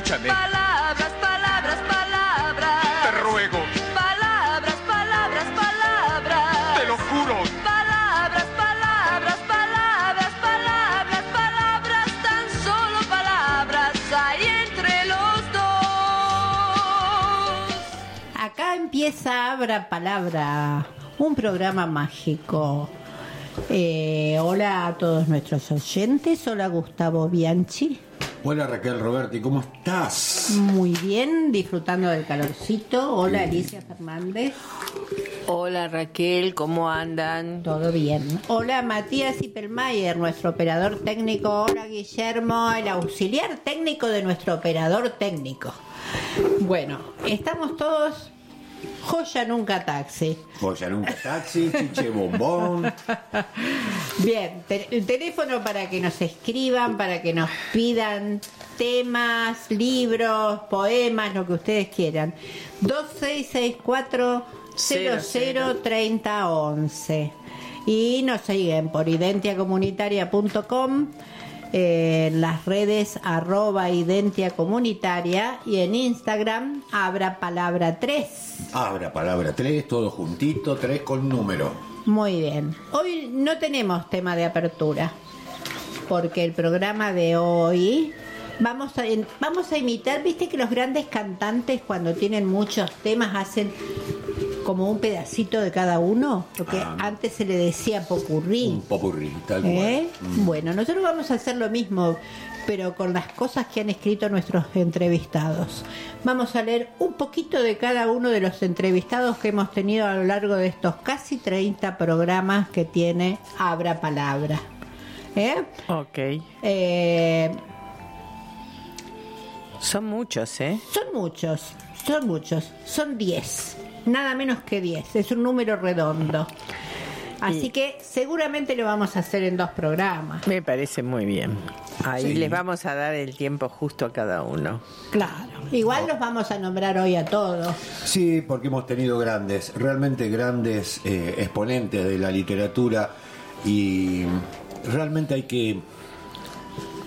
Escúchame. Palabras, palabras, palabras. Te ruego. Palabras, palabras, palabras. Te lo juro. Palabras, palabras, palabras, palabras, palabras, tan solo palabras hay entre los dos. Acá empieza Abra Palabra, un programa mágico. Eh, hola a todos nuestros oyentes, hola Gustavo Bianchi. Hola Raquel Roberti, ¿cómo estás? Muy bien, disfrutando del calorcito. Hola Alicia Fernández. Hola Raquel, ¿cómo andan? Todo bien. Hola Matías Ippelmayer, nuestro operador técnico. Hola Guillermo, el auxiliar técnico de nuestro operador técnico. Bueno, estamos todos joya nunca taxi. Joya nunca taxi, chiche bombón. Bien, te- el teléfono para que nos escriban, para que nos pidan temas, libros, poemas, lo que ustedes quieran. 2664 003011 y nos siguen por identiacomunitaria.com en las redes arroba identia comunitaria y en Instagram abra palabra 3 Abra palabra 3, todo juntito, 3 con número. muy bien. Hoy no tenemos tema de apertura, porque el programa de hoy vamos a, vamos a imitar, viste que los grandes cantantes cuando tienen muchos temas hacen como un pedacito de cada uno, lo que Ah. antes se le decía popurrí. Un popurrí, tal ¿Eh? cual. Mm. Bueno, nosotros vamos a hacer lo mismo, pero con las cosas que han escrito nuestros entrevistados. Vamos a leer un poquito de cada uno de los entrevistados que hemos tenido a lo largo de estos casi 30 programas que tiene Abra Palabra. ¿Eh? Ok. Eh, Son muchos, ¿eh? son muchos, son muchos, son 10, nada menos que 10, es un número redondo. Así Y- que seguramente lo vamos a hacer en dos programas. Me parece muy bien. Ahí Sí. les vamos a dar el tiempo justo a cada uno. Claro, igual los vamos a nombrar hoy a todos. Sí, porque hemos tenido grandes, realmente grandes eh, exponentes de la literatura y realmente hay que,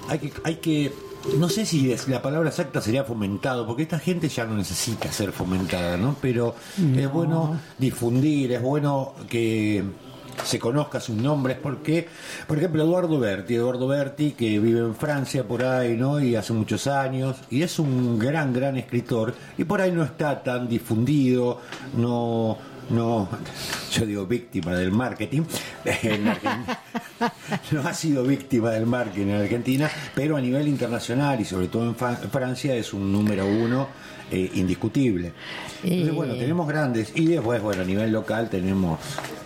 hay que, hay que, no sé si es- la palabra exacta sería fomentado, porque esta gente ya no necesita ser fomentada, ¿no? Pero es bueno difundir, es bueno que se conozca sus nombres, porque, por ejemplo, Eduardo Berti, Eduardo Berti, que vive en Francia por ahí, ¿no? Y hace muchos años, y es un gran, gran escritor, y por ahí no está tan difundido, no, no, yo digo víctima del marketing, no ha sido víctima del marketing en Argentina, pero a nivel internacional y sobre todo en Francia es un número uno eh, indiscutible. Entonces, bueno, tenemos grandes y después, bueno, a nivel local tenemos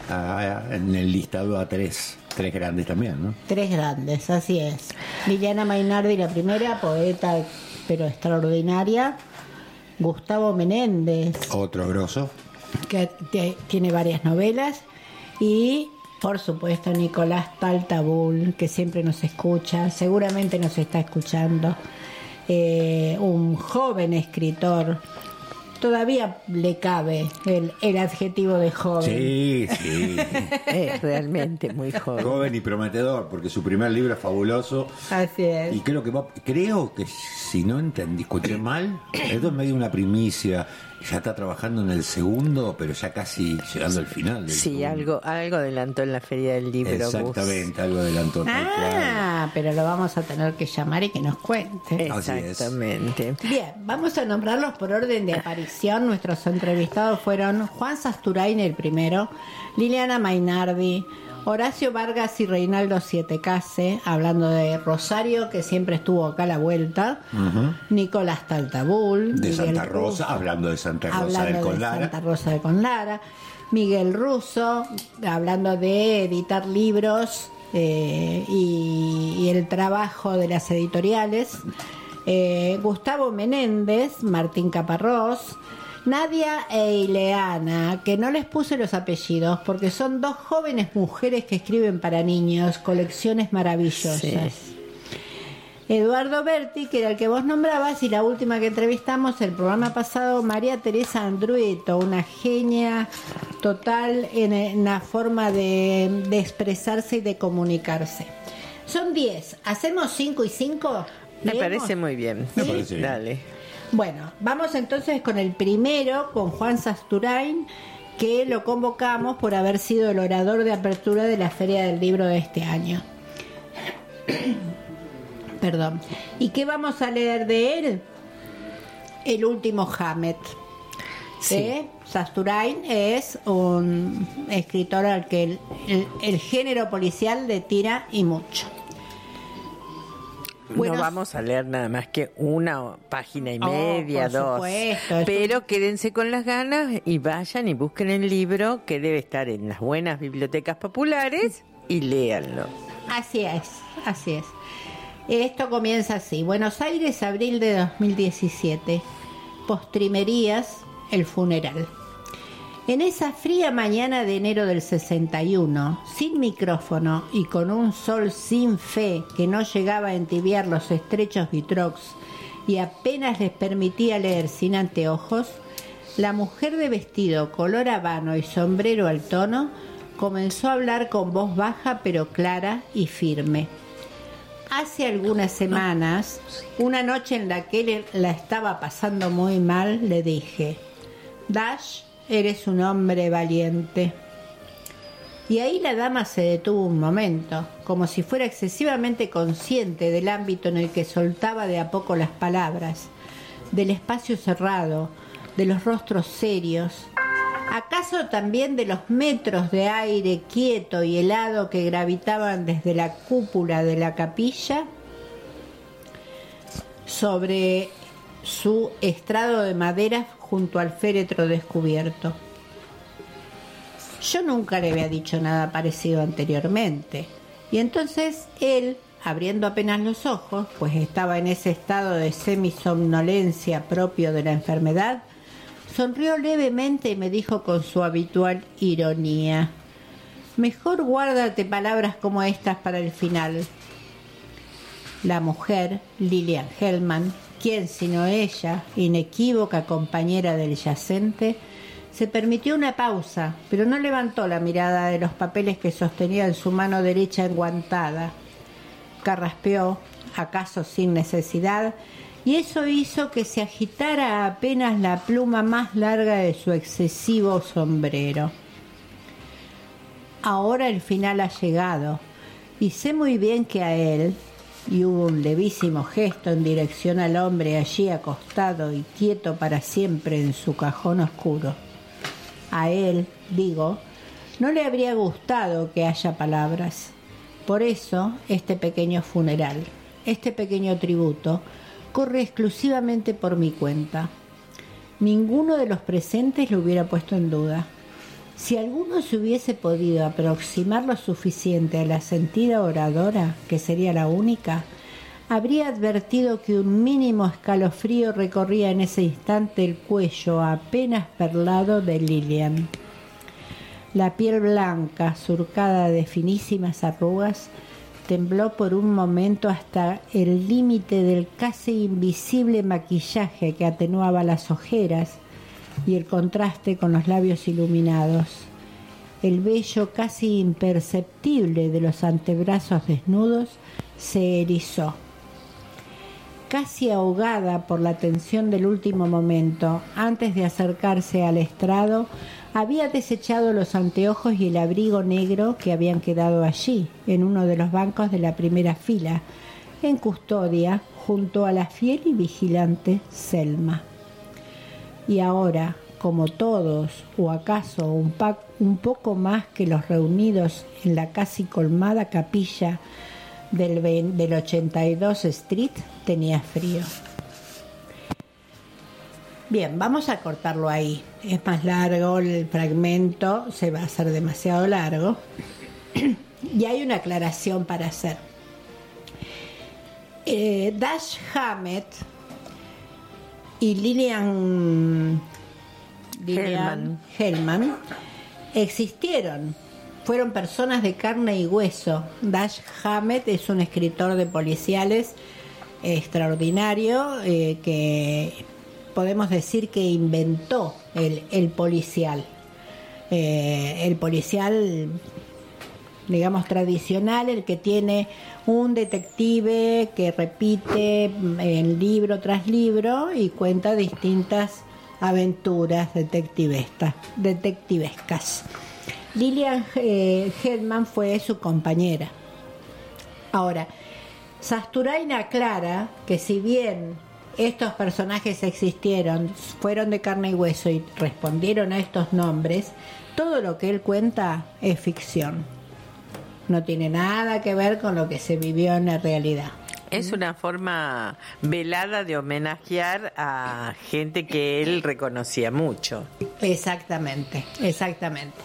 en el listado a tres, tres grandes también, ¿no? Tres grandes, así es. Liliana Mainardi, la primera, poeta pero extraordinaria. Gustavo Menéndez, Otro grosso. Que te- tiene varias novelas. Y, por supuesto, Nicolás Taltabul, que siempre nos escucha, seguramente nos está escuchando. Eh, un joven escritor. Todavía le cabe el, el adjetivo de joven. Sí, sí. Es realmente muy joven. Joven y prometedor, porque su primer libro es fabuloso. Así es. Y creo que va- creo que si no entendí, escuché mal, esto es medio una primicia. Ya está trabajando en el segundo, pero ya casi llegando al final. del Sí, segundo. algo, algo adelantó en la feria del libro. Exactamente, algo adelantó. Ah, pero lo vamos a tener que llamar y que nos cuente. Así es. Exactamente. Bien, vamos a nombrarlos por orden de aparición. Nuestros entrevistados fueron Juan Sasturain el primero, Liliana Mainardi, Horacio Vargas y Reinaldo Sietecase, hablando de Rosario, que siempre estuvo acá a la vuelta, Nicolás Taltabul, De Miguel Santa Rosa, hablando de Santa Rosa hablando de Conlara. Santa Rosa de Conlara, Miguel Russo, hablando de editar libros eh, y, y el trabajo de las editoriales, eh, Gustavo Menéndez, Martín Caparrós, Nadia e Ileana, que no les puse los apellidos porque son dos jóvenes mujeres que escriben para niños, colecciones maravillosas. Sí. Eduardo Berti, que era el que vos nombrabas, y la última que entrevistamos el programa pasado, María Teresa Andrueto, una genia total en, en la forma de, de expresarse y de comunicarse. Son 10, ¿hacemos 5 y 5? Me parece muy bien. Me Sí, parece bien. Dale. Bueno, vamos entonces con el primero, con Juan Sasturain, que lo convocamos por haber sido el orador de apertura de la Feria del Libro de este año. Perdón. ¿Y qué vamos a leer de él? El último Hamet. Sí. ¿Eh? Sasturain es un escritor al que el, el- el género policial le tira y mucho. No vamos a leer nada más que una página y Oh, media, por dos. supuesto, Pero quédense con las ganas y vayan y busquen el libro que debe estar en las buenas bibliotecas populares y léanlo. Así es, así es. Esto comienza así. Buenos Aires, abril de 2017. Postrimerías, el funeral. En esa fría mañana de enero del 61, sin micrófono y con un sol sin fe que no llegaba a entibiar los estrechos vitrox y apenas les permitía leer sin anteojos, la mujer de vestido color habano y sombrero al tono comenzó a hablar con voz baja pero clara y firme. Hace algunas semanas, una noche en la que la estaba pasando muy mal, le dije, Dash, eres un hombre valiente. Y ahí la dama se detuvo un momento, como si fuera excesivamente consciente del ámbito en el que soltaba de a poco las palabras, del espacio cerrado, de los rostros serios, acaso también de los metros de aire quieto y helado que gravitaban desde la cúpula de la capilla sobre su estrado de madera junto al féretro descubierto. Yo nunca le había dicho nada parecido anteriormente. Y entonces él, abriendo apenas los ojos, pues estaba en ese estado de semisomnolencia propio de la enfermedad, sonrió levemente y me dijo con su habitual ironía, Mejor guárdate palabras como estas para el final. La mujer, Lilian Hellman, quien sino ella, inequívoca compañera del yacente, se permitió una pausa, pero no levantó la mirada de los papeles que sostenía en su mano derecha enguantada. Carraspeó, acaso sin necesidad, y eso hizo que se agitara apenas la pluma más larga de su excesivo sombrero. Ahora el final ha llegado, y sé muy bien que a él, y hubo un levísimo gesto en dirección al hombre allí acostado y quieto para siempre en su cajón oscuro. A él, digo, no le habría gustado que haya palabras. Por eso, este pequeño funeral, este pequeño tributo, corre exclusivamente por mi cuenta. Ninguno de los presentes lo hubiera puesto en duda. Si alguno se hubiese podido aproximar lo suficiente a la sentida oradora, que sería la única, habría advertido que un mínimo escalofrío recorría en ese instante el cuello apenas perlado de Lilian. La piel blanca, surcada de finísimas arrugas, tembló por un momento hasta el límite del casi invisible maquillaje que atenuaba las ojeras y el contraste con los labios iluminados. El vello casi imperceptible de los antebrazos desnudos se erizó. Casi ahogada por la tensión del último momento, antes de acercarse al estrado, había desechado los anteojos y el abrigo negro que habían quedado allí, en uno de los bancos de la primera fila, en custodia, junto a la fiel y vigilante Selma. Y ahora, como todos, o acaso un, un poco más que los reunidos en la casi colmada capilla del 82 Street, tenía frío. Bien, vamos a cortarlo ahí. Es más largo el fragmento, se va a hacer demasiado largo. y hay una aclaración para hacer. Eh, Dash Hammett y Lilian, Lilian Hellman existieron. Fueron personas de carne y hueso. Dash Hammett es un escritor de policiales extraordinario eh, que podemos decir que inventó el, el policial. Eh, el policial digamos, tradicional, el que tiene un detective que repite mm, en libro tras libro y cuenta distintas aventuras detectivescas. Lilian eh, Hedman fue su compañera. Ahora, Sasturaina aclara que si bien estos personajes existieron, fueron de carne y hueso y respondieron a estos nombres, todo lo que él cuenta es ficción. No tiene nada que ver con lo que se vivió en la realidad. Es una forma velada de homenajear a gente que él reconocía mucho. Exactamente, exactamente.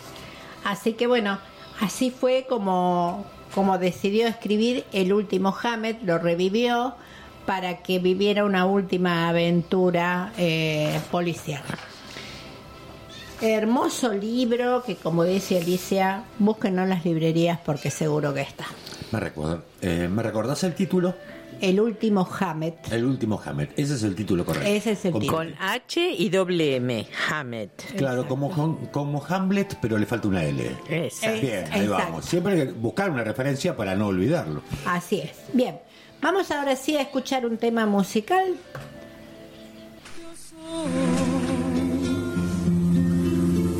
Así que bueno, así fue como, como decidió escribir el último Hammett, lo revivió para que viviera una última aventura eh, policial. Hermoso libro que como dice Alicia, búsquenlo en las librerías porque seguro que está. Me recuerdo. Eh, ¿Me recordás el título? El último Hammett. El último Hamlet. Ese es el título correcto. Ese es el Con- título. Con H y doble M, Hammett. Claro, como, como Hamlet, pero le falta una L. Esa. Eh, Bien, ahí Exacto. vamos. Siempre hay que buscar una referencia para no olvidarlo. Así es. Bien, vamos ahora sí a escuchar un tema musical.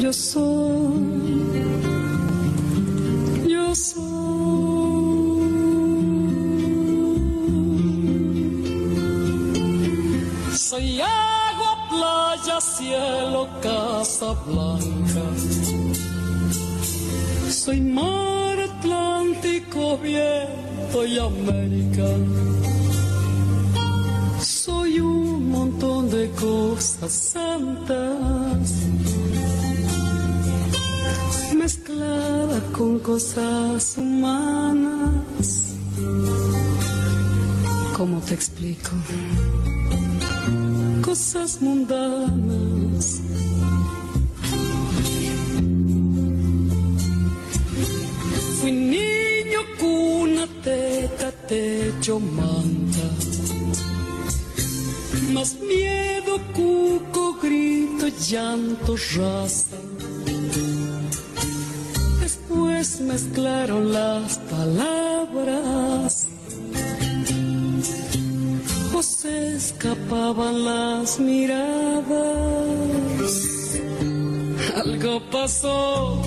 Yo soy, yo soy. Soy agua, playa, cielo, casa blanca. Soy mar Atlántico, viento y América. Soy un montón de cosas santas mezclada con cosas humanas. ¿Cómo te explico? Cosas mundanas. Fui niño, cuna, teta, techo, manta. Más miedo, cuco, grito, llanto, raza. Mezclaron las palabras. O se escapaban las miradas. Algo pasó.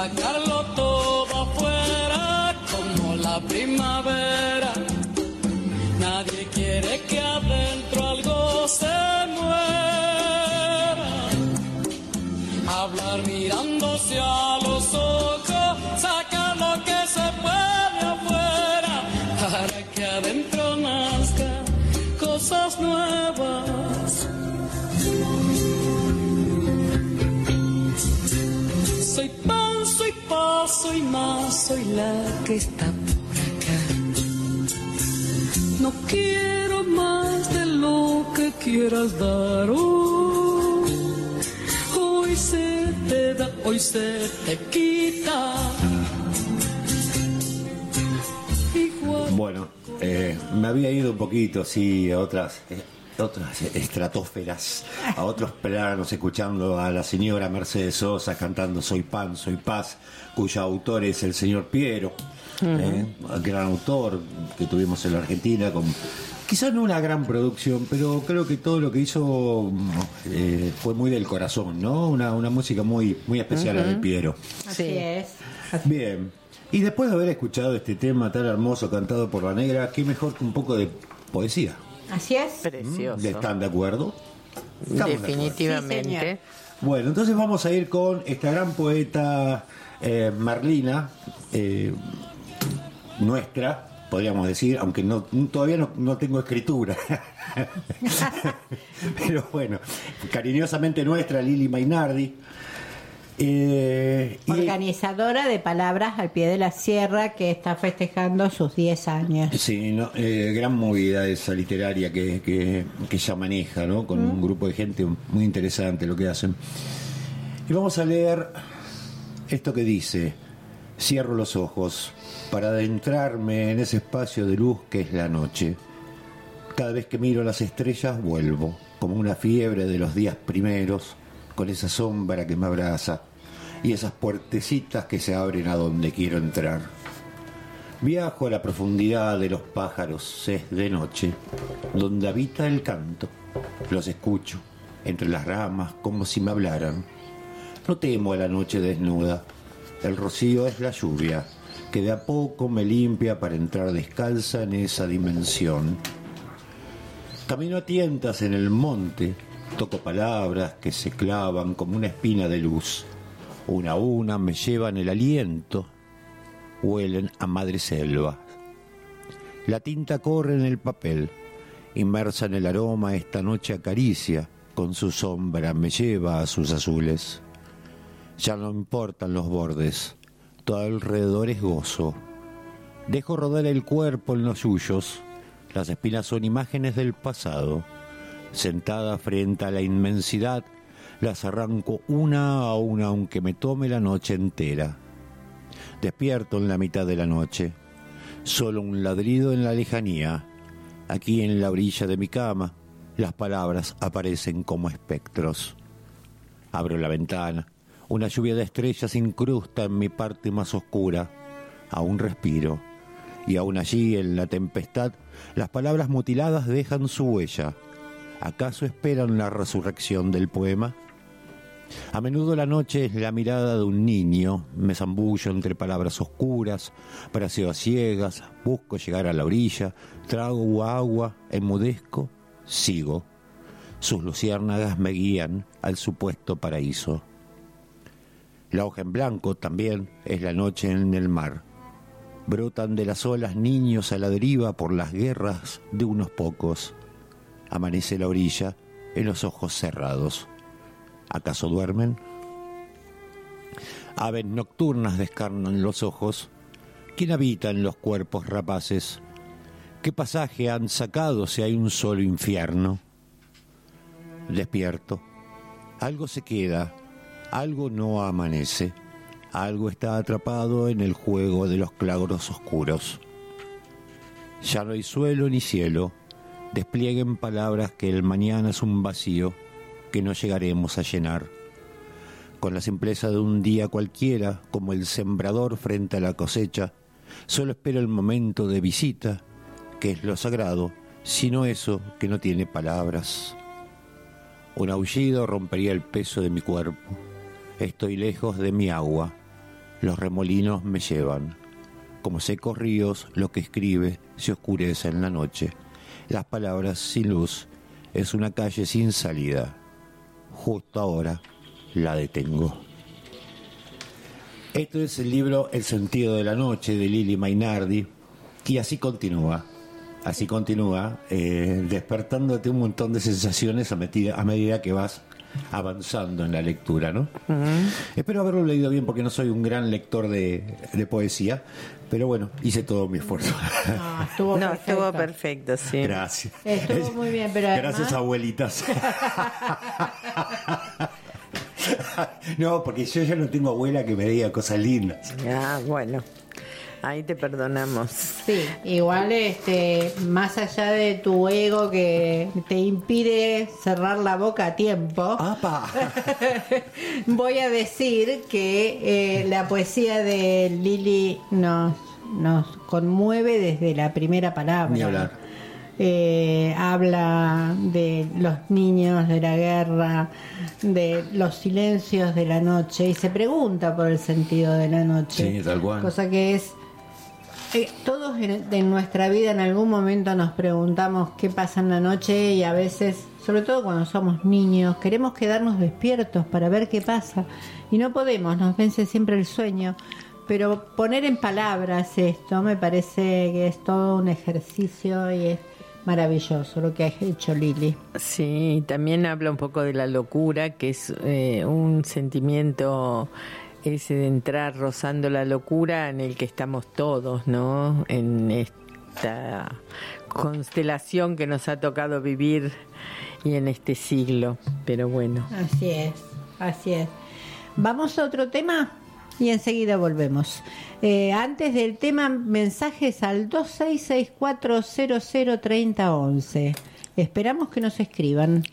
Hay que sacarlo todo soy más, soy la que está por acá. No quiero más de lo que quieras dar. Oh, hoy se te da, hoy se te quita. Igual. Bueno, eh, me había ido un poquito, sí, a otras, eh, otras estratosferas, a otros planos, escuchando a la señora Mercedes Sosa cantando Soy Pan, Soy Paz, cuyo autor es el señor Piero, eh, gran autor que tuvimos en la Argentina, con quizás no una gran producción, pero creo que todo lo que hizo eh, fue muy del corazón, ¿no? Una, una música muy, muy especial la de Piero. Así Sí. es. Bien. Y después de haber escuchado este tema tan hermoso cantado por la negra, qué mejor que un poco de poesía. Así es. Precioso. ¿Están de acuerdo? Estamos de acuerdo. Definitivamente. Sí. Bueno, entonces vamos a ir con esta gran poeta eh, Marlina, eh, nuestra, podríamos decir, aunque no, todavía no, no tengo escritura. Pero bueno, cariñosamente nuestra, Lili Mainardi. Eh, y- Organizadora de Palabras al Pie de la Sierra que está festejando sus 10 años. Sí, no, eh, gran movida esa literaria que, que, que ella maneja, ¿no? Con un grupo de gente muy interesante lo que hacen. Y vamos a leer esto que dice, cierro los ojos para adentrarme en ese espacio de luz que es la noche. Cada vez que miro las estrellas vuelvo, como una fiebre de los días primeros, con esa sombra que me abraza y esas puertecitas que se abren a donde quiero entrar. Viajo a la profundidad de los pájaros, es de noche, donde habita el canto. Los escucho, entre las ramas, como si me hablaran. No temo a la noche desnuda. El rocío es la lluvia, que de a poco me limpia para entrar descalza en esa dimensión. Camino a tientas en el monte, toco palabras que se clavan como una espina de luz. Una a una me llevan el aliento, huelen a madre selva. La tinta corre en el papel, inmersa en el aroma esta noche acaricia, con su sombra me lleva a sus azules. Ya no importan los bordes, todo alrededor es gozo. Dejo rodar el cuerpo en los suyos, las espinas son imágenes del pasado. Sentada frente a la inmensidad, las arranco una a una aunque me tome la noche entera. Despierto en la mitad de la noche. Solo un ladrido en la lejanía. Aquí en la orilla de mi cama, las palabras aparecen como espectros. Abro la ventana. Una lluvia de estrellas incrusta en mi parte más oscura. Aún respiro. Y aún allí, en la tempestad, las palabras mutiladas dejan su huella. ¿Acaso esperan la resurrección del poema? A menudo la noche es la mirada de un niño, me zambullo entre palabras oscuras, braceo a ciegas, busco llegar a la orilla, trago agua, enmudezco, sigo. Sus luciérnagas me guían al supuesto paraíso. La hoja en blanco también es la noche en el mar. Brotan de las olas niños a la deriva por las guerras de unos pocos. Amanece la orilla en los ojos cerrados. ¿Acaso duermen? Aves nocturnas descarnan los ojos. ¿Quién habita en los cuerpos rapaces? ¿Qué pasaje han sacado si hay un solo infierno? Despierto. Algo se queda, algo no amanece, algo está atrapado en el juego de los claros oscuros. Ya no hay suelo ni cielo, desplieguen palabras que el mañana es un vacío que no llegaremos a llenar. Con la simpleza de un día cualquiera, como el sembrador frente a la cosecha, solo espero el momento de visita, que es lo sagrado, sino eso que no tiene palabras. Un aullido rompería el peso de mi cuerpo. Estoy lejos de mi agua. Los remolinos me llevan. Como secos ríos, lo que escribe se oscurece en la noche. Las palabras sin luz es una calle sin salida. Justo ahora la detengo. Esto es el libro El sentido de la noche de Lili Mainardi y así continúa. Así continúa, eh, despertándote un montón de sensaciones a, metida- a medida que vas avanzando en la lectura, ¿no? Espero haberlo leído bien porque no soy un gran lector de, de poesía, pero bueno, hice todo mi esfuerzo. No, estuvo No, perfecto. estuvo perfecto, sí. Gracias. Estuvo muy bien, pero Gracias, además- abuelitas. no, porque yo ya no tengo abuela que me diga cosas lindas. Ah, bueno. Ahí te perdonamos. Sí, igual este, más allá de tu ego que te impide cerrar la boca a tiempo, ¡Apa! voy a decir que eh, la poesía de Lili nos, nos conmueve desde la primera palabra. Ni hablar. Eh, habla de los niños, de la guerra, de los silencios de la noche y se pregunta por el sentido de la noche. Sí, tal cual. Cosa que es eh, todos en, en nuestra vida en algún momento nos preguntamos qué pasa en la noche y a veces, sobre todo cuando somos niños, queremos quedarnos despiertos para ver qué pasa y no podemos, nos vence siempre el sueño. Pero poner en palabras esto me parece que es todo un ejercicio y es maravilloso lo que has hecho, Lili. Sí, también habla un poco de la locura, que es eh, un sentimiento ese de entrar rozando la locura en el que estamos todos, ¿no? En esta constelación que nos ha tocado vivir y en este siglo. Pero bueno, Así es, así es. Vamos a otro tema y enseguida volvemos. Eh, antes del tema, mensajes al 2664003011. Esperamos que nos escriban.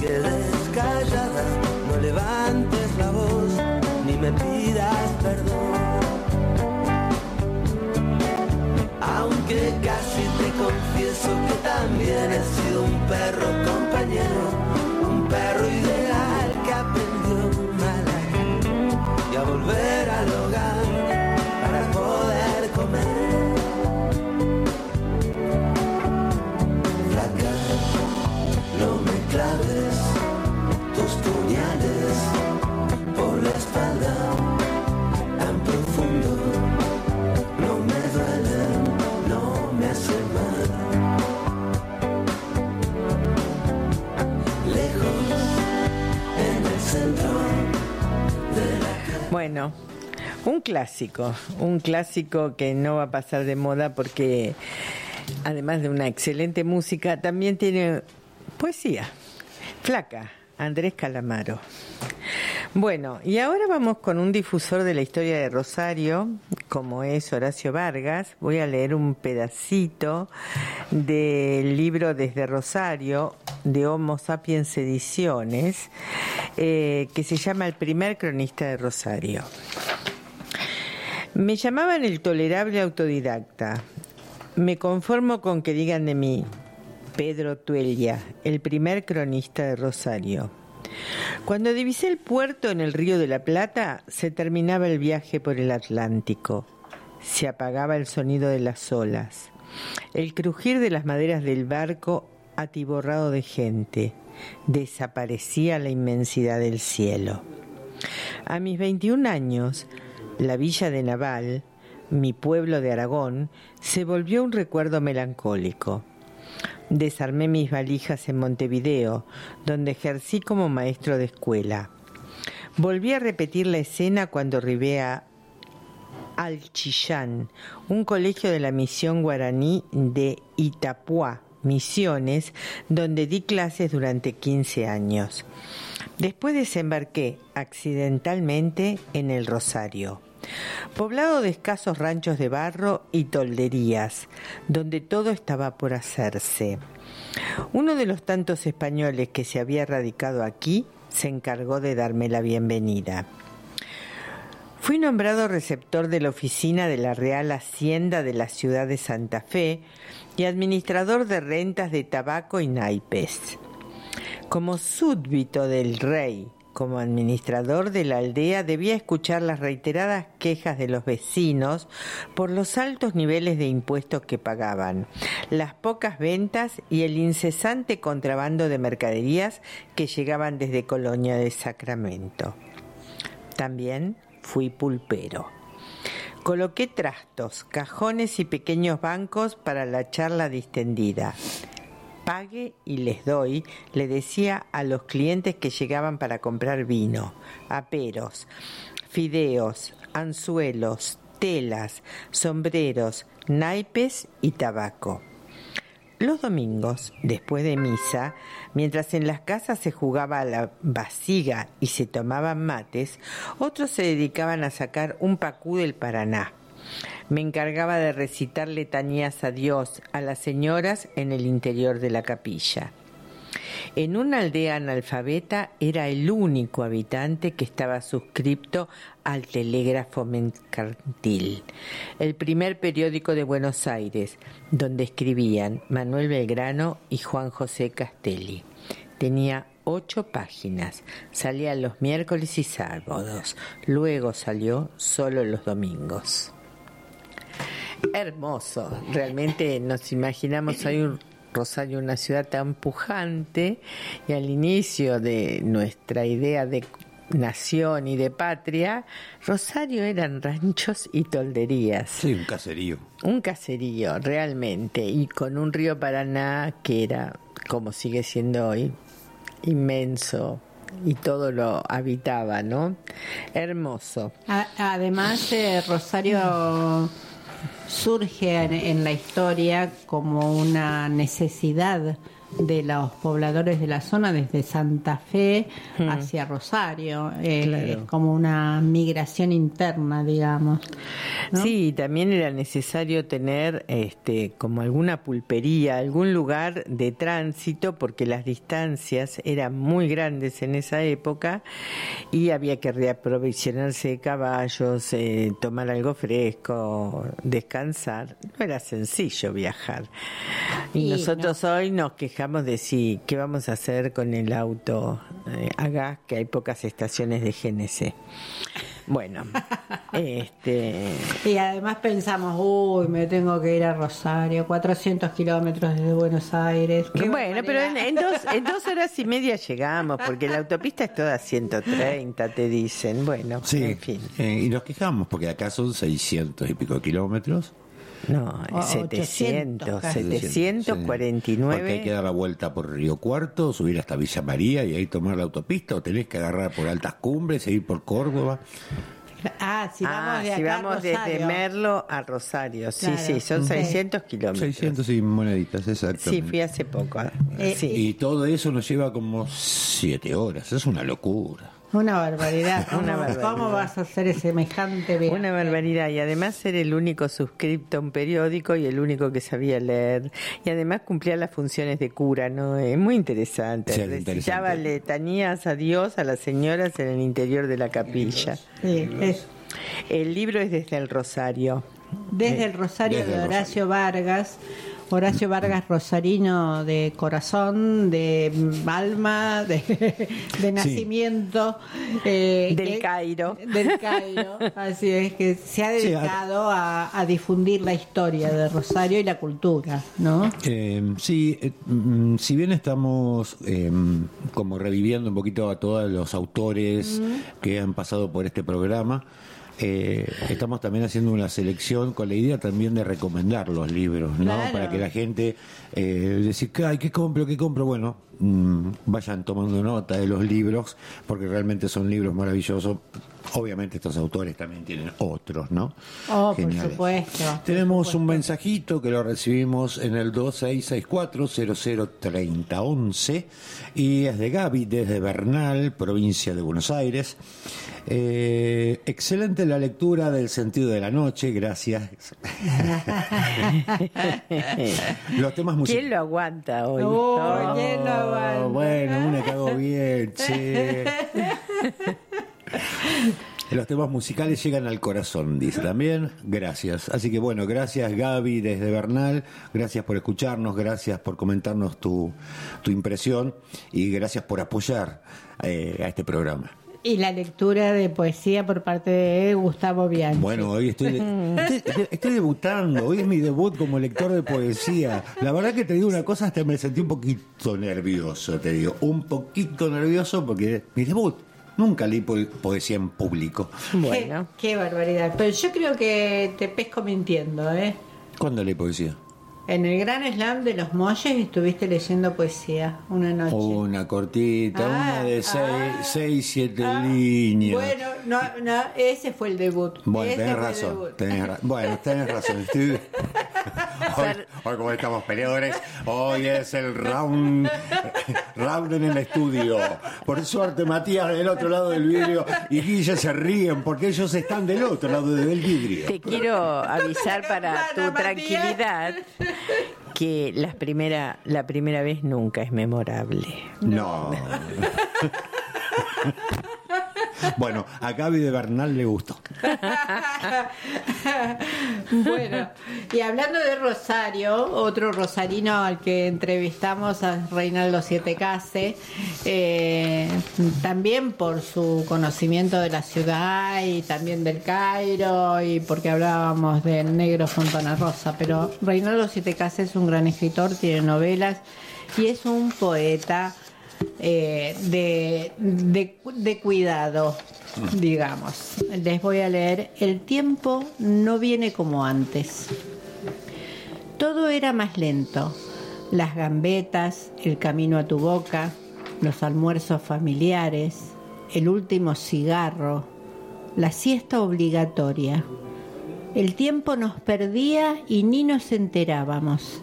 Quedes callada, no levantes la voz, ni me pidas perdón. Aunque casi te confieso que también he sido un perro compañero, bueno, un clásico, un clásico que no va a pasar de moda porque además de una excelente música, también tiene poesía. Flaca, Andrés Calamaro. Bueno, y ahora vamos con un difusor de la historia de Rosario, como es Horacio Vargas. Voy a leer un pedacito del libro Desde Rosario, de Homo Sapiens Ediciones, eh, que se llama El primer cronista de Rosario. Me llamaban el tolerable autodidacta. Me conformo con que digan de mí, Pedro Tuelia, el primer cronista de Rosario. Cuando divisé el puerto en el río de la Plata, se terminaba el viaje por el Atlántico. Se apagaba el sonido de las olas, el crujir de las maderas del barco atiborrado de gente. Desaparecía la inmensidad del cielo. A mis 21 años, la villa de Naval, mi pueblo de Aragón, se volvió un recuerdo melancólico. Desarmé mis valijas en Montevideo, donde ejercí como maestro de escuela. Volví a repetir la escena cuando arribé a Alchillán, un colegio de la misión guaraní de Itapuá, Misiones, donde di clases durante 15 años. Después desembarqué accidentalmente en el Rosario, poblado de escasos ranchos de barro y tolderías, donde todo estaba por hacerse. Uno de los tantos españoles que se había radicado aquí se encargó de darme la bienvenida. Fui nombrado receptor de la oficina de la Real Hacienda de la ciudad de Santa Fe y administrador de rentas de tabaco y naipes. Como súbdito del rey, como administrador de la aldea, debía escuchar las reiteradas quejas de los vecinos por los altos niveles de impuestos que pagaban, las pocas ventas y el incesante contrabando de mercaderías que llegaban desde Colonia de Sacramento. También fui pulpero. Coloqué trastos, cajones y pequeños bancos para la charla distendida. Pague y les doy, le decía a los clientes que llegaban para comprar vino, aperos, fideos, anzuelos, telas, sombreros, naipes y tabaco. Los domingos, después de misa, mientras en las casas se jugaba a la vasiga y se tomaban mates, otros se dedicaban a sacar un pacú del Paraná. Me encargaba de recitar letanías a Dios a las señoras en el interior de la capilla. En una aldea analfabeta era el único habitante que estaba suscripto al Telégrafo Mercantil, el primer periódico de Buenos Aires, donde escribían Manuel Belgrano y Juan José Castelli. Tenía ocho páginas, salía los miércoles y sábados, luego salió solo los domingos. Hermoso, realmente nos imaginamos hoy un Rosario una ciudad tan pujante y al inicio de nuestra idea de nación y de patria, Rosario eran ranchos y tolderías. Sí, un caserío. Un caserío, realmente, y con un río Paraná que era, como sigue siendo hoy, inmenso y todo lo habitaba, ¿no? Hermoso. Además, eh, Rosario surge en, en la historia como una necesidad de los pobladores de la zona desde Santa Fe hacia Rosario, eh, Claro. como una migración interna, digamos. ¿no? Sí, también era necesario tener este como alguna pulpería, algún lugar de tránsito porque las distancias eran muy grandes en esa época y había que reaprovisionarse de caballos, eh, tomar algo fresco, descansar. No era sencillo viajar. Y, Y nosotros hoy nos quejamos de si qué vamos a hacer con el auto eh, a gas, que hay pocas estaciones de GNC. Bueno, este Y además pensamos, uy, me tengo que ir a Rosario, 400 kilómetros desde Buenos Aires. qué Bueno, pero en, en dos, en dos horas y media llegamos, porque la autopista es toda 130, te dicen. Bueno, Sí, en fin. eh, y nos quejamos porque acá son 600 y pico kilómetros. No, O- 700, 800 casi. 749. Porque hay que dar la vuelta por Río Cuarto, subir hasta Villa María y ahí tomar la autopista, o tenés que agarrar por altas cumbres, seguir por Córdoba. Ah, si vamos ah, de si acá vamos desde Rosario. Merlo a Rosario. Sí, Claro. sí, son Sí. 600 kilómetros. 600 y moneditas, Sí, exactamente. fui hace poco. Eh, sí. Y todo eso nos lleva como 7 horas, es una locura. Una barbaridad. ¿Cómo, Una barbaridad. cómo vas a hacer semejante viaje? Una barbaridad. Y además ser el único suscripto a un periódico y el único que sabía leer. Y además cumplía las funciones de cura, ¿no? Es muy interesante. Sí, Recitaba letanías a Dios a las señoras en el interior de la capilla. Sí, es El libro es desde el Rosario. desde el Rosario Desde de el Horacio Vargas. Horacio Vargas Rosarino de corazón, de alma, de, de nacimiento. eh, Del que- Cairo. Del Cairo. Así es, que se ha Sí, dedicado a, a difundir la historia de Rosario y la cultura, ¿no? Eh, sí, eh, mm, si bien estamos eh, como reviviendo un poquito a todos los autores que han pasado por este programa, eh, estamos también haciendo una selección con la idea también de recomendar los libros, ¿no? Claro. Para que la gente eh, decir, ay, ¿qué compro? ¿Qué compro? Bueno, mm, vayan tomando nota de los libros, porque realmente son libros maravillosos. Obviamente estos autores también tienen otros, ¿no? Oh, por Geniales. supuesto. Tenemos un mensajito que lo recibimos en el 2664-003011 y es de Gaby desde Bernal, provincia de Buenos Aires. Eh, excelente la lectura del sentido de la noche, gracias. Los temas musicales. ¿Quién lo aguanta hoy? Oh, Oh. ¿quién lo aguanta? Bueno, una que hago bien, che. Los temas musicales llegan al corazón, dice también. Gracias. Así que bueno, gracias Gaby desde Bernal. Gracias por escucharnos, gracias por comentarnos tu, tu impresión y gracias por apoyar eh, a este programa. Y la lectura de poesía por parte de Gustavo Bianchi. Bueno, hoy estoy, estoy, estoy debutando, hoy es mi debut como lector de poesía. La verdad que te digo una cosa, hasta me sentí un poquito nervioso, te digo, un poquito nervioso porque es mi debut. Nunca leí po- poesía en público. Bueno, Qué, qué barbaridad. Pero yo creo que te pesco mintiendo, ¿eh? ¿Cuándo leí poesía? En el Gran Slam de los Molles estuviste leyendo poesía una noche. Una cortita, Ah, una de seis, ah, seis siete Ah, líneas. Bueno, no, no, ese fue el debut. Bueno, Ese tenés razón. debut. Tenés ra- bueno, tenés razón. Estoy... Hoy, hoy como estamos peleadores, hoy es el round, round en el estudio. Por suerte, Matías del otro lado del vidrio y Guilla se ríen porque ellos están del otro lado del vidrio. te quiero avisar para tu tranquilidad que la primera, la primera vez nunca es memorable. No. Bueno, a Gaby de Bernal le gustó. bueno, y hablando de Rosario, otro rosarino al que entrevistamos a Reinaldo Siete Case, eh, también por su conocimiento de la ciudad y también del Cairo y porque hablábamos del negro Fontana Rosa, pero Reinaldo Siete Case es un gran escritor, tiene novelas y es un poeta eh, de, de, de cuidado, digamos. Les voy a leer, el tiempo no viene como antes. Todo era más lento. Las gambetas, el camino a tu boca, los almuerzos familiares, el último cigarro, la siesta obligatoria. El tiempo nos perdía y ni nos enterábamos.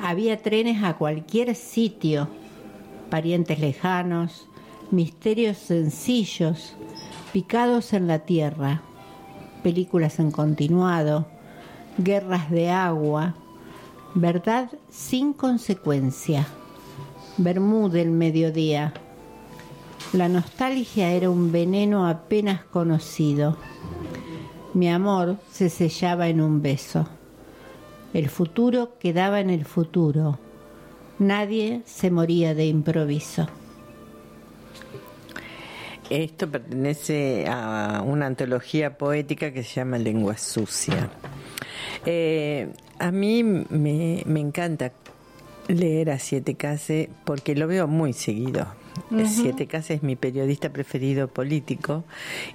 Había trenes a cualquier sitio, parientes lejanos, misterios sencillos, picados en la tierra, películas en continuado, guerras de agua, verdad sin consecuencia, Bermú del mediodía. La nostalgia era un veneno apenas conocido. Mi amor se sellaba en un beso. El futuro quedaba en el futuro. Nadie se moría de improviso. Esto pertenece a una antología poética que se llama Lengua Sucia. Eh, a mí me, me encanta leer a Siete Case porque lo veo muy seguido. Siete Case es mi periodista preferido político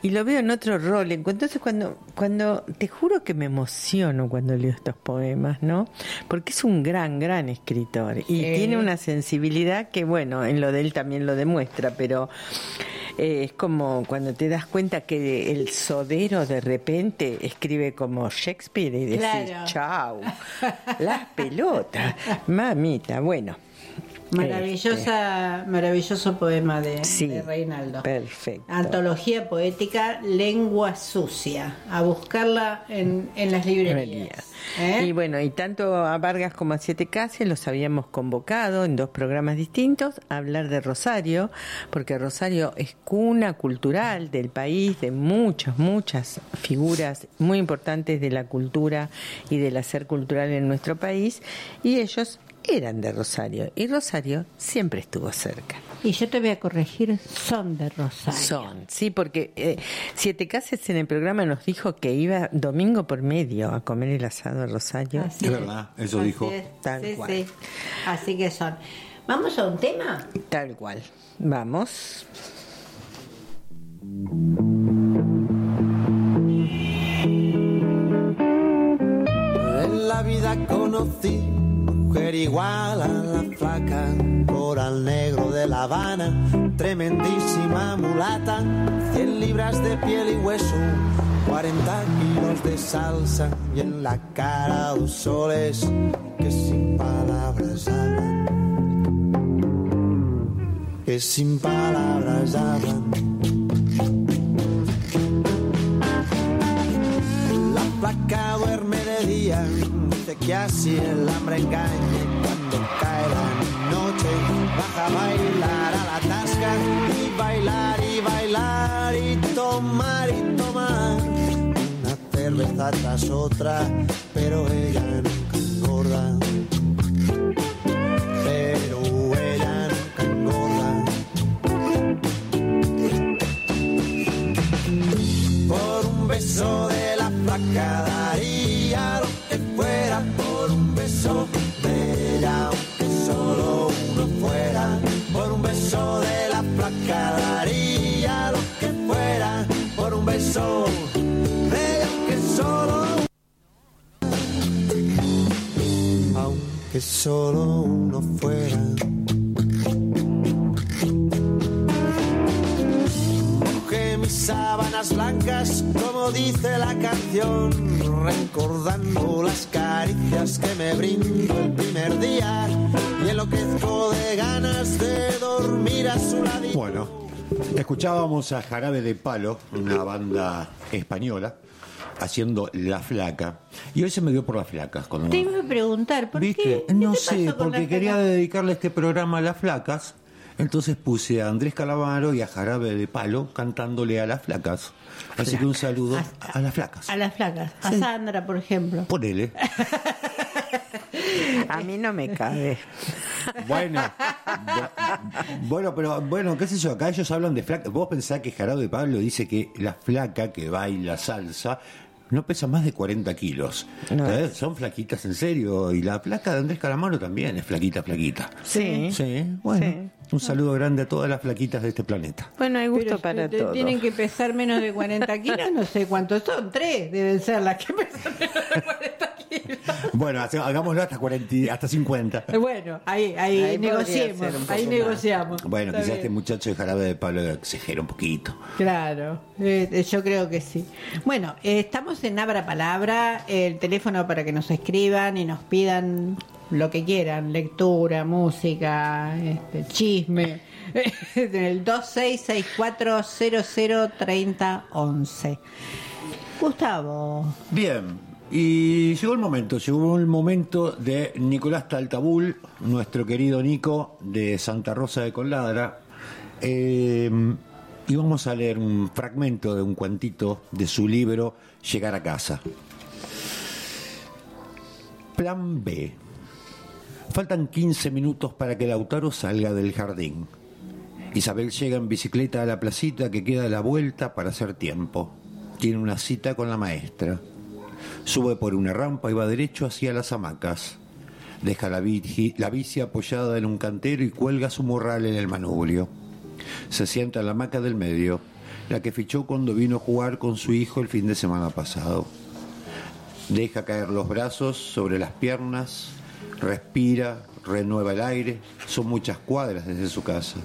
y lo veo en otro rol. Entonces cuando, cuando te juro que me emociono cuando leo estos poemas, ¿no? Porque es un gran, gran escritor y tiene una sensibilidad que, bueno, en lo de él también lo demuestra, pero eh, es como cuando te das cuenta que el sodero de repente escribe como Shakespeare y decís, Claro. chau, las pelotas, mamita, bueno. Maravillosa, maravilloso poema de, Sí, de Reinaldo. perfecto. Antología poética Lengua Sucia. A buscarla en, en las librerías. librerías. ¿Eh? Y bueno, y tanto a Vargas como a Siete Cases los habíamos convocado en dos programas distintos a hablar de Rosario, porque Rosario es cuna cultural del país, de muchas, muchas figuras muy importantes de la cultura y del hacer cultural en nuestro país, y ellos eran de Rosario, y Rosario siempre estuvo cerca. Y yo te voy a corregir, son de Rosario. Son, sí, porque eh, Siete Cases en el programa nos dijo que iba domingo por medio a comer el asado a Rosario. Así Es verdad, eso Así dijo. es, Tal sí, cual. sí. Así que son. Vamos a un tema. Tal cual. Vamos. En la vida conocí mujer igual a la flaca, coral negro de La Habana, tremendísima mulata, 100 libras de piel y hueso, 40 kilos de salsa y en la cara dos soles que sin palabras hablan, que sin palabras hablan. La placa que así el hambre engañe. Cuando cae la noche, baja a bailar a la tasca y bailar y bailar y tomar y tomar. Una cerveza tras otra, pero ella nunca engorda. Que solo uno fuera. Mojé mis sábanas blancas, como dice la canción, recordando las caricias que me brindó el primer día y enloquezco de ganas de dormir a su lado. Bueno, escuchábamos a Jarabe de Palo, una banda española, haciendo La Flaca. Y hoy se me dio por las flacas. Cuando... Te iba a preguntar, ¿por ¿Viste? qué? ¿Qué No sé, porque quería dedicarle este programa a las flacas. Entonces puse a Andrés Calamaro y a Jarabe de Palo cantándole a las flacas. Así que un saludo a, a las flacas. A las flacas. A Sandra, por ejemplo. Ponele. A mí no me cabe. Bueno, bu- bueno, pero bueno, qué sé yo, acá ellos hablan de flaca. Vos pensás que Jarabe de Pablo dice que la flaca que baila salsa no pesa más de 40 kilos. No. ¿Eh? Son flaquitas en serio. Y la flaca de Andrés Calamaro también es flaquita, flaquita. Sí. Sí, bueno. Sí. Un saludo grande a todas las flaquitas de este planeta. Bueno, hay gusto Pero para te- todo. Tienen que pesar menos de 40 kilos, no sé cuántos son, tres deben ser las que pesan menos de 40 kilos. Bueno, hagámoslo hasta 40, y- hasta 50. Bueno, ahí, ahí, Ahí negociemos, ahí más. negociamos. Bueno, Está quizás bien. este muchacho de Jarabe de Pablo exagera un poquito. Claro, eh, yo creo que sí. Bueno, eh, estamos en Abra Palabra, el teléfono para que nos escriban y nos pidan lo que quieran, lectura, música, este, chisme, el 2664003011. Gustavo, Bien, y llegó el momento, llegó el momento de Nicolás Taltabul, nuestro querido Nico de Santa Rosa de Coladra. Eh, y vamos a leer un fragmento de un cuentito de su libro Llegar a casa. Plan B. Faltan 15 minutos para que Lautaro salga del jardín. Isabel llega en bicicleta a la placita que queda a la vuelta para hacer tiempo. Tiene una cita con la maestra. Sube por una rampa y va derecho hacia las hamacas. Deja la, bici, apoyada en un cantero y cuelga su morral en el manubrio. Se sienta en la hamaca del medio, la que fichó cuando vino a jugar con su hijo el fin de semana pasado. Deja caer los brazos sobre las piernas, respira, renueva el aire. Son muchas cuadras desde su casa.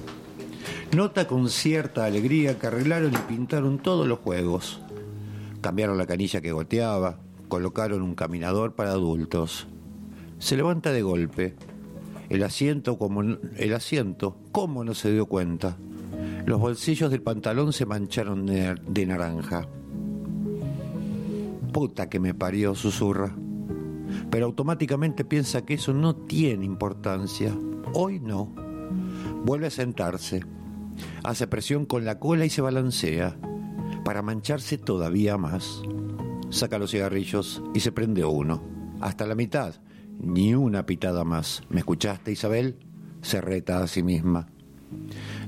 Nota con cierta alegría que arreglaron y pintaron todos los juegos. Cambiaron la canilla que goteaba, colocaron un caminador para adultos. Se levanta de golpe. El asiento, como el asiento, ¿cómo no se dio cuenta? Los bolsillos del pantalón se mancharon de, de naranja. Puta que me parió, susurra. Pero automáticamente piensa que eso no tiene importancia. Hoy no. Vuelve a sentarse. Hace presión con la cola y se balancea para mancharse todavía más. Saca los cigarrillos y se prende uno. Hasta la mitad. Ni una pitada más. ¿Me escuchaste, Isabel? Se reta a sí misma.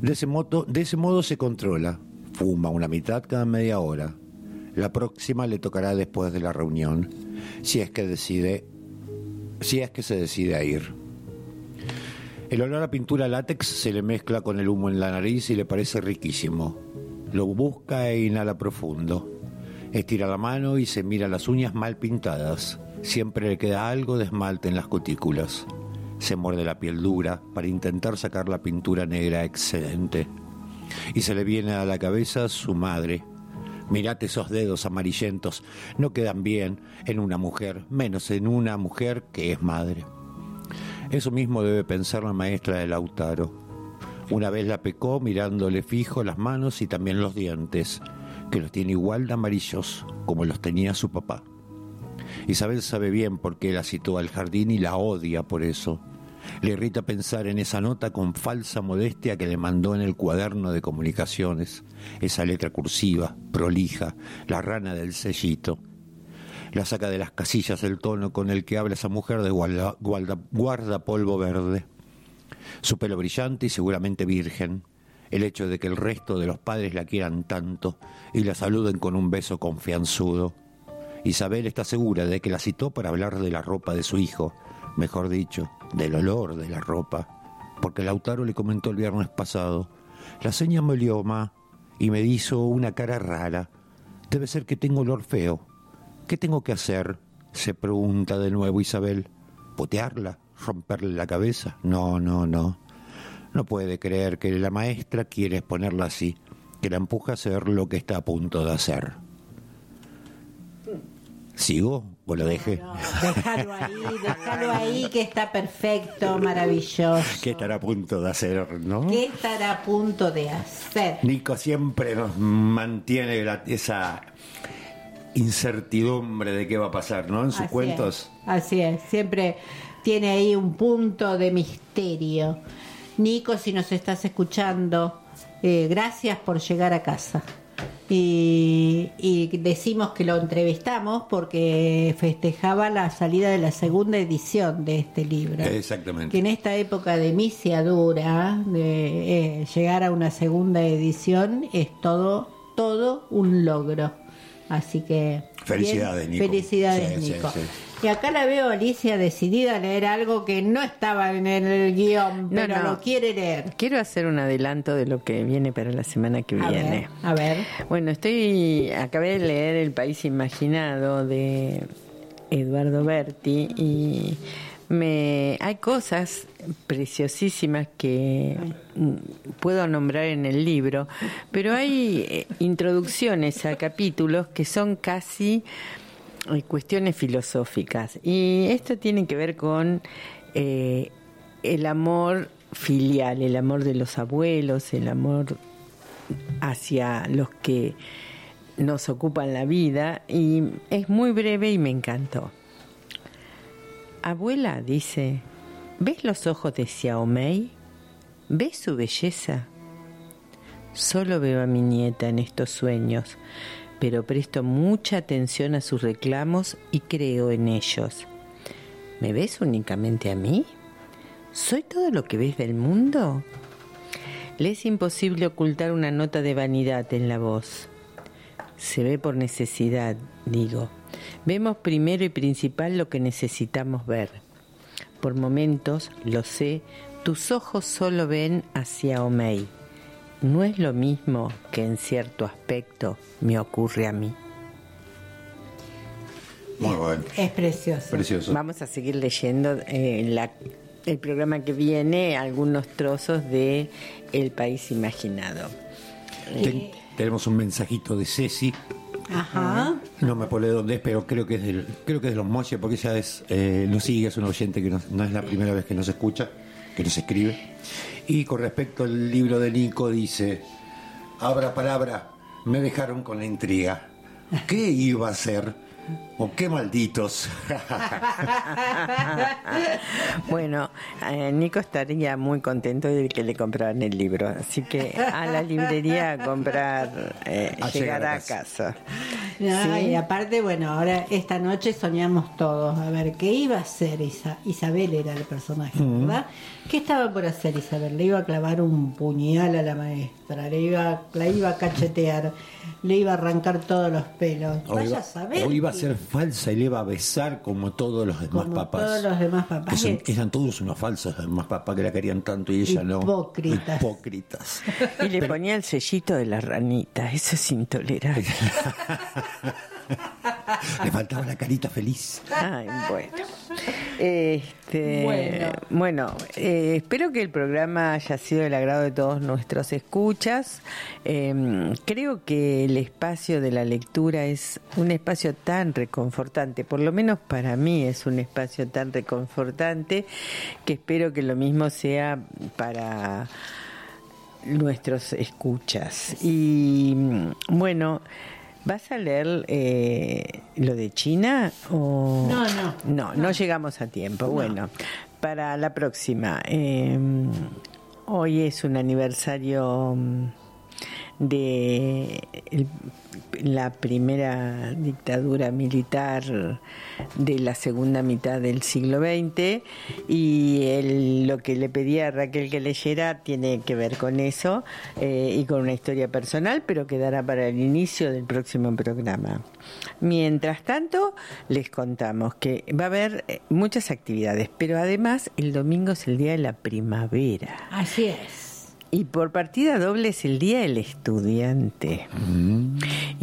De ese, modo, se controla. Fuma una mitad cada media hora. La próxima le tocará después de la reunión, si es que decide, si es que se decide a ir. El olor a pintura látex se le mezcla con el humo en la nariz y le parece riquísimo. Lo busca e inhala profundo. Estira la mano y se mira las uñas mal pintadas. Siempre le queda algo de esmalte en las cutículas. Se muerde la piel dura para intentar sacar la pintura negra excedente. Y se le viene a la cabeza su madre. Mirate esos dedos amarillentos. No quedan bien en una mujer, menos en una mujer que es madre. Eso mismo debe pensar la maestra de Lautaro. Una vez la pecó mirándole fijo las manos y también los dientes, que los tiene igual de amarillos como los tenía su papá. Isabel sabe bien por qué la citó al jardín y la odia por eso. Le irrita pensar en esa nota con falsa modestia que le mandó en el cuaderno de comunicaciones, esa letra cursiva, prolija, la rana del sellito. La saca de las casillas del tono con el que habla esa mujer de guarda, guardapolvo verde. Su pelo brillante y seguramente virgen. El hecho de que el resto de los padres la quieran tanto y la saluden con un beso confianzudo. Isabel está segura de que la citó para hablar de la ropa de su hijo, mejor dicho, del olor de la ropa, porque Lautaro le comentó el viernes pasado. La seña me olió, ma, y me hizo una cara rara. Debe ser que tengo olor feo. ¿Qué tengo que hacer? se pregunta de nuevo Isabel. ¿Potearla? romperle la cabeza. No, no, no. No puede creer que la maestra quiere exponerla así, que la empuja a hacer lo que está a punto de hacer. ¿Sigo o lo dejé? No, déjalo ahí, déjalo ahí que está perfecto, maravilloso. ¿Qué estará a punto de hacer, no? ¿Qué estará a punto de hacer? Nico siempre nos mantiene la- esa incertidumbre de qué va a pasar, ¿no? En sus Así cuentos. es, así es, siempre tiene ahí un punto de misterio. Nico, si nos estás escuchando, eh, gracias por llegar a casa. Y, y decimos que lo entrevistamos porque festejaba la salida de la segunda edición de este libro. Exactamente. Que en esta época de misiadura, de eh, llegar a una segunda edición es todo, todo un logro. Así que. Felicidades, bien, Nico. Felicidades, Sí, sí, Nico. sí. Y acá la veo Alicia decidida a leer algo que no estaba en el guion, pero no. lo quiere leer. Quiero hacer un adelanto de lo que viene para la semana que A viene. ver, a ver. Bueno, estoy acabé de leer El país imaginado de Eduardo Berti y me hay cosas preciosísimas que puedo nombrar en el libro, pero hay eh, introducciones a capítulos que son casi eh, cuestiones filosóficas y esto tiene que ver con eh, el amor filial, el amor de los abuelos, el amor hacia los que nos ocupan la vida y es muy breve y me encantó. Abuela, dice, ¿ves los ojos de Xiaomei? ¿Ves su belleza? Solo veo a mi nieta en estos sueños, pero presto mucha atención a sus reclamos y creo en ellos. ¿Me ves únicamente a mí? ¿Soy todo lo que ves del mundo? Le es imposible ocultar una nota de vanidad en la voz. Se ve por necesidad, digo. Vemos primero y principal lo que necesitamos ver. Por momentos, lo sé, tus ojos solo ven hacia Omei. No es lo mismo que en cierto aspecto me ocurre a mí. Muy bueno. Es precioso. Precioso. Vamos a seguir leyendo eh, la- el programa que viene algunos trozos de El País Imaginado. Ten- tenemos un mensajito de Ceci. Ajá. No me pone dónde es, pero creo que es del, creo que es de los Moches, porque ella es, eh, nos sigue, es un oyente que nos- no es la primera vez que nos escucha, que nos escribe. Y con respecto al libro de Nico, dice: Abra palabra, me dejaron con la intriga. ¿Qué iba a hacer? ¿O qué malditos? Bueno, eh, Nico estaría muy contento de que le compraran el libro, así que a la librería a comprar, eh, A llegar llegar a a casa. No, Sí. Y aparte, bueno, ahora esta noche soñamos todos a ver qué iba a hacer Isa- Isabel, era el personaje, ¿verdad? ¿Qué estaba por hacer Isabel? Le iba a clavar un puñal a la maestra, le iba, la iba a cachetear, le iba a arrancar todos los pelos. O Vaya iba, a saber. o iba a ser falsa y le iba a besar como todos los demás Como papás. todos los demás papás. Son- eran todos unos falsos demás papás que la querían tanto y ella no. Hipócritas. Hipócritas. Y le ponía el sellito de la ranita, eso es intolerable. Le faltaba la carita feliz. Ay, bueno. Este, Bueno. bueno, eh, espero que el programa haya sido del agrado de todos nuestros escuchas. Eh, creo que el espacio de la lectura es un espacio tan reconfortante, por lo menos para mí es un espacio tan reconfortante que espero que lo mismo sea para nuestros escuchas. Y mm, bueno, ¿vas a leer eh, lo de China o No, no. no, no llegamos a tiempo. Bueno, para la próxima. eh, hoy es un aniversario mm, de el- la primera dictadura militar de la segunda mitad del siglo XX y el- lo que le pedía a Raquel que leyera tiene que ver con eso eh, y con una historia personal, pero quedará para el inicio del próximo programa. Mientras tanto, les contamos que va a haber eh, muchas actividades, pero además el domingo es el día de la primavera. Así es. Y por partida doble es el Día del Estudiante.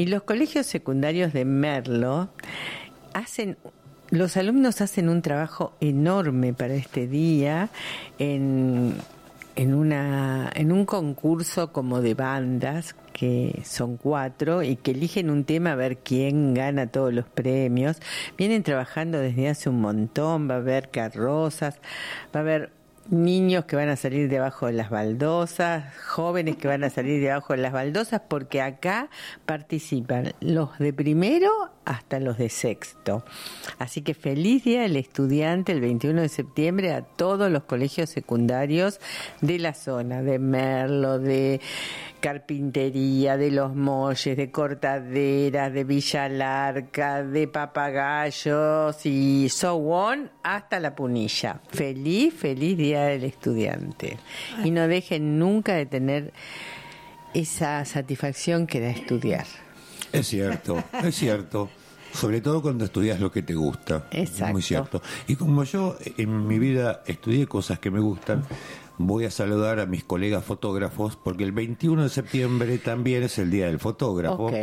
Y los colegios secundarios de Merlo hacen los alumnos hacen un trabajo enorme para este día en, en, una, en un concurso como de bandas, que son cuatro, y que eligen un tema a ver quién gana todos los premios. Vienen trabajando desde hace un montón, va a haber carrozas, va a haber niños que van a salir debajo de las baldosas, jóvenes que van a salir debajo de las baldosas, porque acá participan los de primero hasta los de sexto. Así que feliz día del estudiante el 21 de septiembre a todos los colegios secundarios de la zona, de Merlo, de carpintería, de los molles, de cortaderas, de Villalarca, de papagayos y so on hasta la punilla. Feliz, feliz día del estudiante. Y no dejen nunca de tener esa satisfacción que da estudiar. Es cierto, es cierto. Sobre todo cuando estudias lo que te gusta. Exacto. Muy cierto. Y como yo en mi vida estudié cosas que me gustan, voy a saludar a mis colegas fotógrafos porque el 21 de septiembre también es el Día del Fotógrafo. Ok.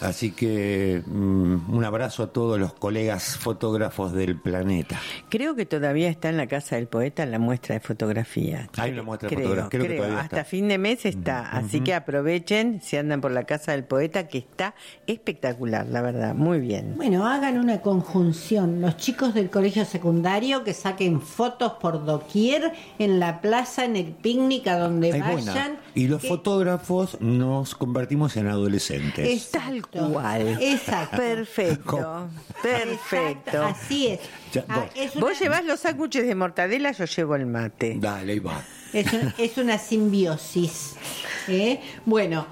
Así que mm, un abrazo a todos los colegas fotógrafos del planeta. Creo que todavía está en la casa del poeta la muestra de fotografía. Hay una muestra de creo, fotografía, creo que creo. todavía Hasta está. fin de mes está. Así que aprovechen si andan por la casa del poeta, que está espectacular, la verdad. Muy bien. Bueno, hagan una conjunción. Los chicos del colegio secundario que saquen fotos por doquier en la plaza, en el picnic, a donde Ay, vayan. buena. Y los Que- fotógrafos nos convertimos en adolescentes. Es- Tal Exacto. cual. Exacto. Perfecto. Perfecto. Exacto, Así es. Ya, Ah, vos- es, una, Vos llevás los sándwiches de mortadela, yo llevo el mate. Dale, ahí va. es un- es una simbiosis. ¿eh? Bueno,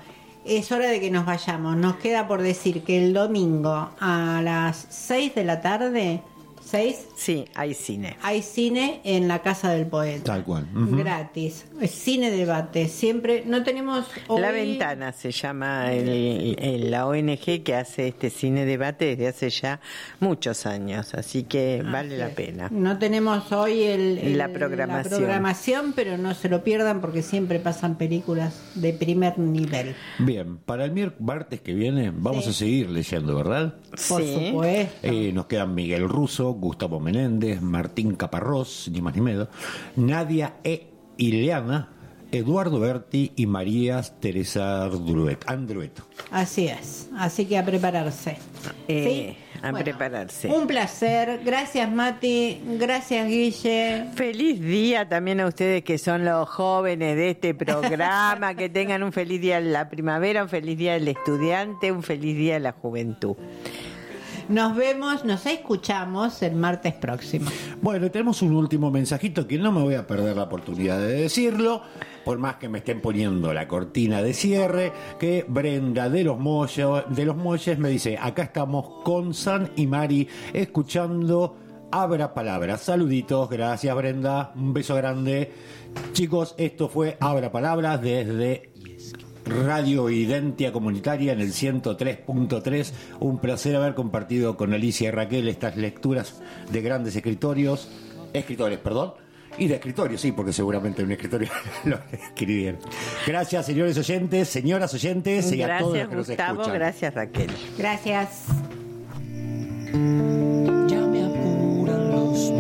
es hora de que nos vayamos. Nos queda por decir que el domingo a las 6 de la tarde, 6, Sí, hay cine. hay cine en la Casa del Poeta. Tal cual. Gratis. Es Cine debate. Siempre, no tenemos hoy- La Ventana se llama el- el- la ONG que hace este cine debate desde hace ya muchos años, así que vale la pena. No tenemos hoy el, el- La programación. programación, pero no se lo pierdan porque siempre pasan películas de primer nivel. Bien, para el miércoles martes que viene vamos Sí. a seguir leyendo, ¿verdad? Por Sí. supuesto. Eh, nos quedan Miguel Russo, Gustavo Menéndez, Martín Caparrós, ni más ni menos, Nadia E. Ileana, Eduardo Berti y María Teresa Andruet. Andrueto. Así es. Así que a prepararse. Eh, ¿Sí? a Bueno, prepararse. Un placer. Gracias, Mati. Gracias, Guille. Feliz día también a ustedes que son los jóvenes de este programa, que tengan un feliz día de la primavera, un feliz día del estudiante, un feliz día de la juventud. Nos vemos, nos escuchamos el martes próximo. Bueno, tenemos un último mensajito que no me voy a perder la oportunidad de decirlo, por más que me estén poniendo la cortina de cierre, que Brenda de los, Mollo- de los Molles me dice, acá estamos con San y Mari escuchando Abra Palabras. Saluditos, gracias Brenda, un beso grande. Chicos, esto fue Abra Palabras desde Radio Identia Comunitaria en el 103.3. Un placer haber compartido con Alicia y Raquel estas lecturas de grandes escritorios, escritores, perdón, y de escritorios, sí, porque seguramente un escritorio lo escribieron. Gracias, señores oyentes, señoras oyentes y a todos los Gracias que nos Gustavo, escuchan. gracias Raquel. Gracias. Ya me apuran los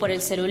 por el celular.